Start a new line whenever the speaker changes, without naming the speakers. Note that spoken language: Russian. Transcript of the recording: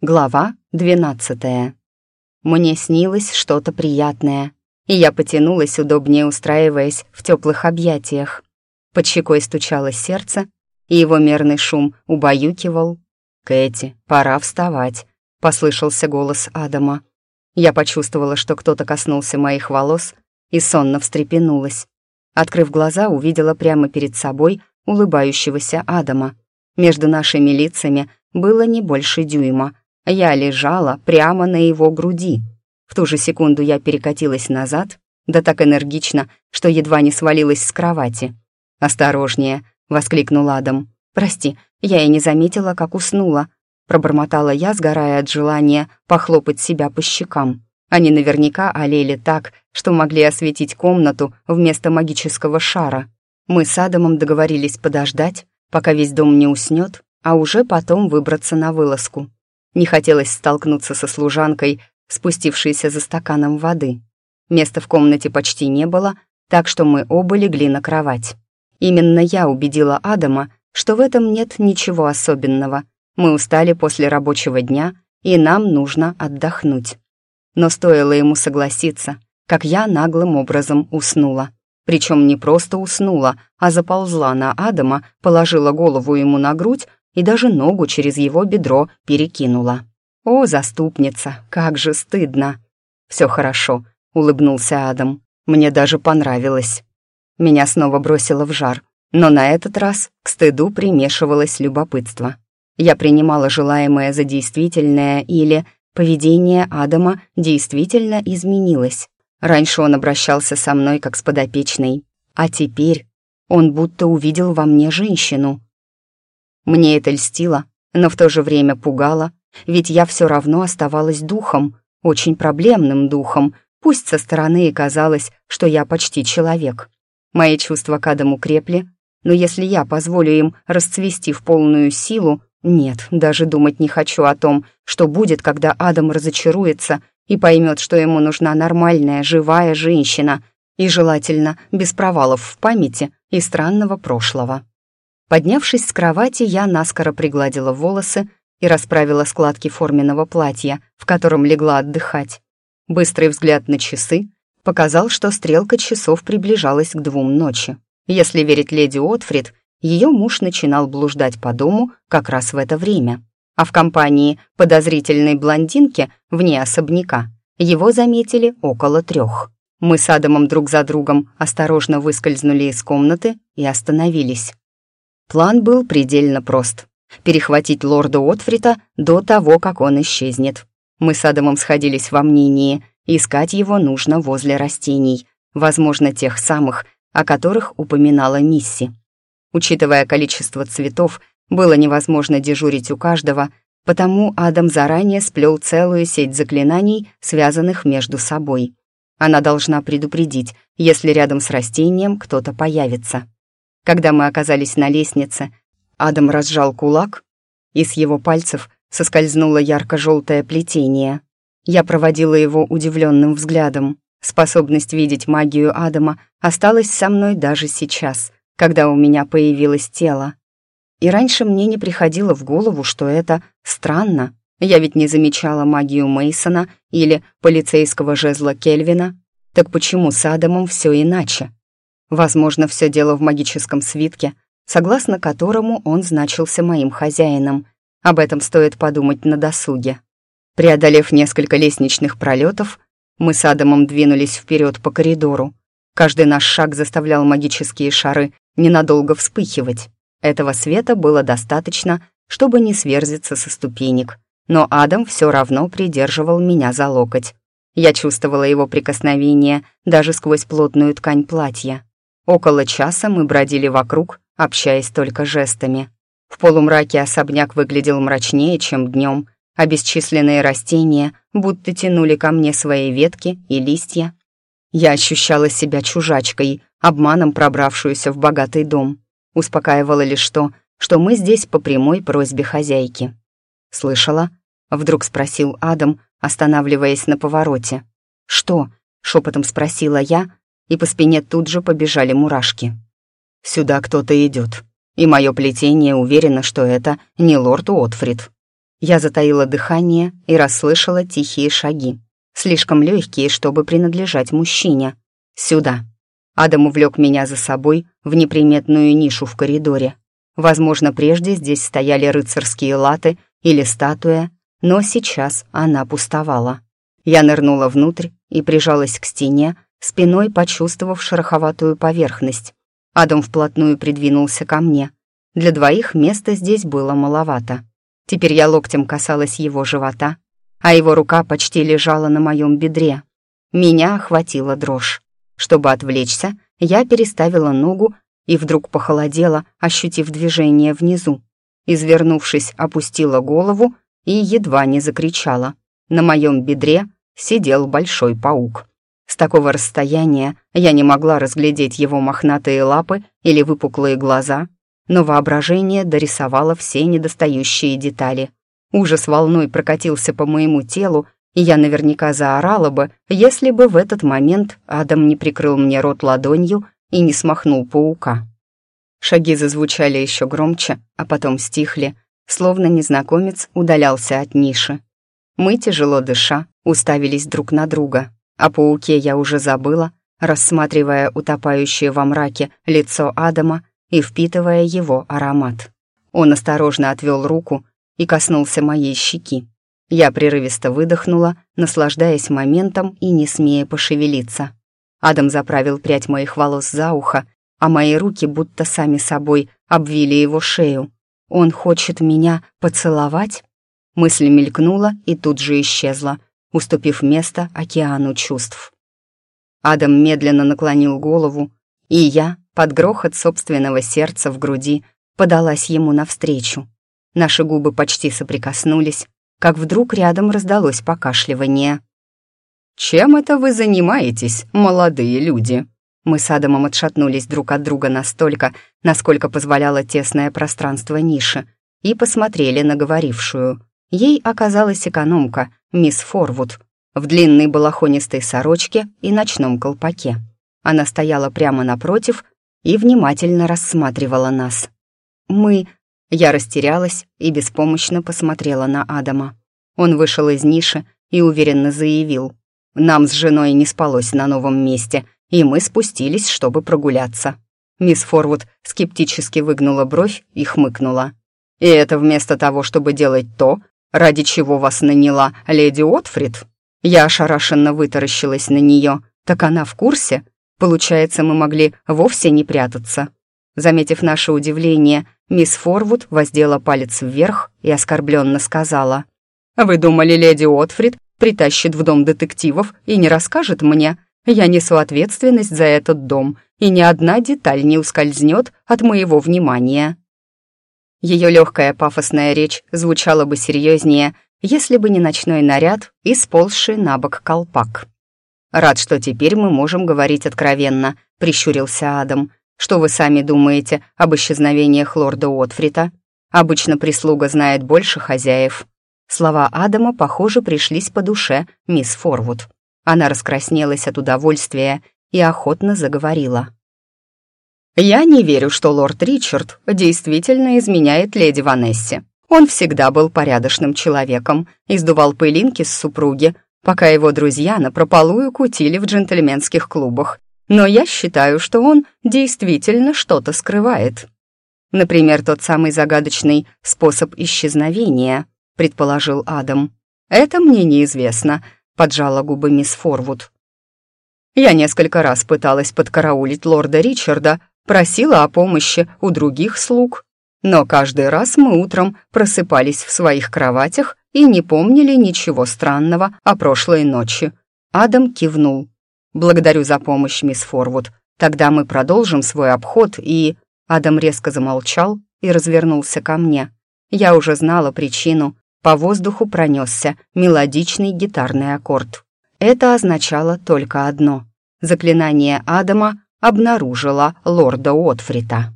Глава двенадцатая. Мне снилось что-то приятное, и я потянулась, удобнее устраиваясь в теплых объятиях. Под щекой стучалось сердце, и его мерный шум убаюкивал. «Кэти, пора вставать», — послышался голос Адама. Я почувствовала, что кто-то коснулся моих волос, и сонно встрепенулась. Открыв глаза, увидела прямо перед собой улыбающегося Адама. Между нашими лицами было не больше дюйма — я лежала прямо на его груди. В ту же секунду я перекатилась назад, да так энергично, что едва не свалилась с кровати. «Осторожнее!» — воскликнул Адам. «Прости, я и не заметила, как уснула», — пробормотала я, сгорая от желания похлопать себя по щекам. Они наверняка олели так, что могли осветить комнату вместо магического шара. Мы с Адамом договорились подождать, пока весь дом не уснет, а уже потом выбраться на вылазку. Не хотелось столкнуться со служанкой, спустившейся за стаканом воды. Места в комнате почти не было, так что мы оба легли на кровать. Именно я убедила Адама, что в этом нет ничего особенного. Мы устали после рабочего дня, и нам нужно отдохнуть. Но стоило ему согласиться, как я наглым образом уснула. Причем не просто уснула, а заползла на Адама, положила голову ему на грудь и даже ногу через его бедро перекинула. «О, заступница, как же стыдно!» «Все хорошо», — улыбнулся Адам. «Мне даже понравилось». Меня снова бросило в жар, но на этот раз к стыду примешивалось любопытство. Я принимала желаемое за действительное или поведение Адама действительно изменилось. Раньше он обращался со мной как с подопечной, а теперь он будто увидел во мне женщину, мне это льстило, но в то же время пугало, ведь я все равно оставалась духом, очень проблемным духом, пусть со стороны и казалось, что я почти человек. Мои чувства к Адаму крепли, но если я позволю им расцвести в полную силу, нет, даже думать не хочу о том, что будет, когда Адам разочаруется и поймет, что ему нужна нормальная, живая женщина, и желательно без провалов в памяти и странного прошлого. Поднявшись с кровати, я наскоро пригладила волосы и расправила складки форменного платья, в котором легла отдыхать. Быстрый взгляд на часы показал, что стрелка часов приближалась к двум ночи. Если верить леди Отфрид, ее муж начинал блуждать по дому как раз в это время. А в компании подозрительной блондинки вне особняка его заметили около трех. Мы с Адамом друг за другом осторожно выскользнули из комнаты и остановились. План был предельно прост — перехватить лорда Отфрита до того, как он исчезнет. Мы с Адамом сходились во мнении, искать его нужно возле растений, возможно, тех самых, о которых упоминала Мисси. Учитывая количество цветов, было невозможно дежурить у каждого, потому Адам заранее сплел целую сеть заклинаний, связанных между собой. Она должна предупредить, если рядом с растением кто-то появится. Когда мы оказались на лестнице, Адам разжал кулак, и с его пальцев соскользнуло ярко-желтое плетение. Я проводила его удивленным взглядом. Способность видеть магию Адама осталась со мной даже сейчас, когда у меня появилось тело. И раньше мне не приходило в голову, что это странно. Я ведь не замечала магию Мейсона или полицейского жезла Кельвина. Так почему с Адамом все иначе? Возможно, все дело в магическом свитке, согласно которому он значился моим хозяином. Об этом стоит подумать на досуге. Преодолев несколько лестничных пролетов, мы с Адамом двинулись вперед по коридору. Каждый наш шаг заставлял магические шары ненадолго вспыхивать. Этого света было достаточно, чтобы не сверзиться со ступенек. Но Адам все равно придерживал меня за локоть. Я чувствовала его прикосновение даже сквозь плотную ткань платья. Около часа мы бродили вокруг, общаясь только жестами. В полумраке особняк выглядел мрачнее, чем днем, а бесчисленные растения будто тянули ко мне свои ветки и листья. Я ощущала себя чужачкой, обманом пробравшуюся в богатый дом. Успокаивало лишь то, что мы здесь по прямой просьбе хозяйки. «Слышала?» — вдруг спросил Адам, останавливаясь на повороте. «Что?» — шепотом спросила я, и по спине тут же побежали мурашки. «Сюда кто-то идет, и мое плетение уверено, что это не лорд Уотфрид». Я затаила дыхание и расслышала тихие шаги, слишком легкие, чтобы принадлежать мужчине. «Сюда». Адам увлек меня за собой в неприметную нишу в коридоре. Возможно, прежде здесь стояли рыцарские латы или статуя, но сейчас она пустовала. Я нырнула внутрь и прижалась к стене, спиной почувствовав шероховатую поверхность. Адам вплотную придвинулся ко мне. Для двоих места здесь было маловато. Теперь я локтем касалась его живота, а его рука почти лежала на моем бедре. Меня охватила дрожь. Чтобы отвлечься, я переставила ногу и вдруг похолодела, ощутив движение внизу. Извернувшись, опустила голову и едва не закричала. На моем бедре сидел большой паук. С такого расстояния я не могла разглядеть его мохнатые лапы или выпуклые глаза, но воображение дорисовало все недостающие детали. Ужас волной прокатился по моему телу, и я наверняка заорала бы, если бы в этот момент Адам не прикрыл мне рот ладонью и не смахнул паука. Шаги зазвучали еще громче, а потом стихли, словно незнакомец удалялся от ниши. Мы, тяжело дыша, уставились друг на друга. О пауке я уже забыла, рассматривая утопающее во мраке лицо Адама и впитывая его аромат. Он осторожно отвел руку и коснулся моей щеки. Я прерывисто выдохнула, наслаждаясь моментом и не смея пошевелиться. Адам заправил прядь моих волос за ухо, а мои руки будто сами собой обвили его шею. «Он хочет меня поцеловать?» Мысль мелькнула и тут же исчезла, уступив место океану чувств. Адам медленно наклонил голову, и я, под грохот собственного сердца в груди, подалась ему навстречу. Наши губы почти соприкоснулись, как вдруг рядом раздалось покашливание. «Чем это вы занимаетесь, молодые люди?» Мы с Адамом отшатнулись друг от друга настолько, насколько позволяло тесное пространство ниши, и посмотрели на говорившую. Ей оказалась экономка, мисс Форвуд, в длинной балахонистой сорочке и ночном колпаке. Она стояла прямо напротив и внимательно рассматривала нас. Мы... Я растерялась и беспомощно посмотрела на Адама. Он вышел из ниши и уверенно заявил. «Нам с женой не спалось на новом месте, и мы спустились, чтобы прогуляться». Мисс Форвуд скептически выгнула бровь и хмыкнула. «И это вместо того, чтобы делать то, ради чего вас наняла леди Отфрид?» Я ошарашенно вытаращилась на нее. «Так она в курсе?» Получается, мы могли вовсе не прятаться. Заметив наше удивление, мисс Форвуд воздела палец вверх и оскорбленно сказала. «Вы думали, леди Отфрид притащит в дом детективов и не расскажет мне? Я несу ответственность за этот дом, и ни одна деталь не ускользнет от моего внимания». Ее легкая пафосная речь звучала бы серьезнее, если бы не ночной наряд и сползший на бок колпак. «Рад, что теперь мы можем говорить откровенно», — прищурился Адам. «Что вы сами думаете об исчезновениях лорда Отфрита? Обычно прислуга знает больше хозяев». Слова Адама, похоже, пришлись по душе мисс Форвуд. Она раскраснелась от удовольствия и охотно заговорила. «Я не верю, что лорд Ричард действительно изменяет леди Ванессе. Он всегда был порядочным человеком, издувал пылинки с супруги, пока его друзья напропалую кутили в джентльменских клубах. Но я считаю, что он действительно что-то скрывает. Например, тот самый загадочный способ исчезновения, предположил Адам. Это мне неизвестно, поджала губы мисс Форвуд. Я несколько раз пыталась подкараулить лорда Ричарда, просила о помощи у других слуг, но каждый раз мы утром просыпались в своих кроватях и не помнили ничего странного о прошлой ночи. Адам кивнул. «Благодарю за помощь, мисс Форвуд. Тогда мы продолжим свой обход и...» Адам резко замолчал и развернулся ко мне. Я уже знала причину. По воздуху пронесся мелодичный гитарный аккорд. Это означало только одно. Заклинание Адама обнаружило лорда Отфрита.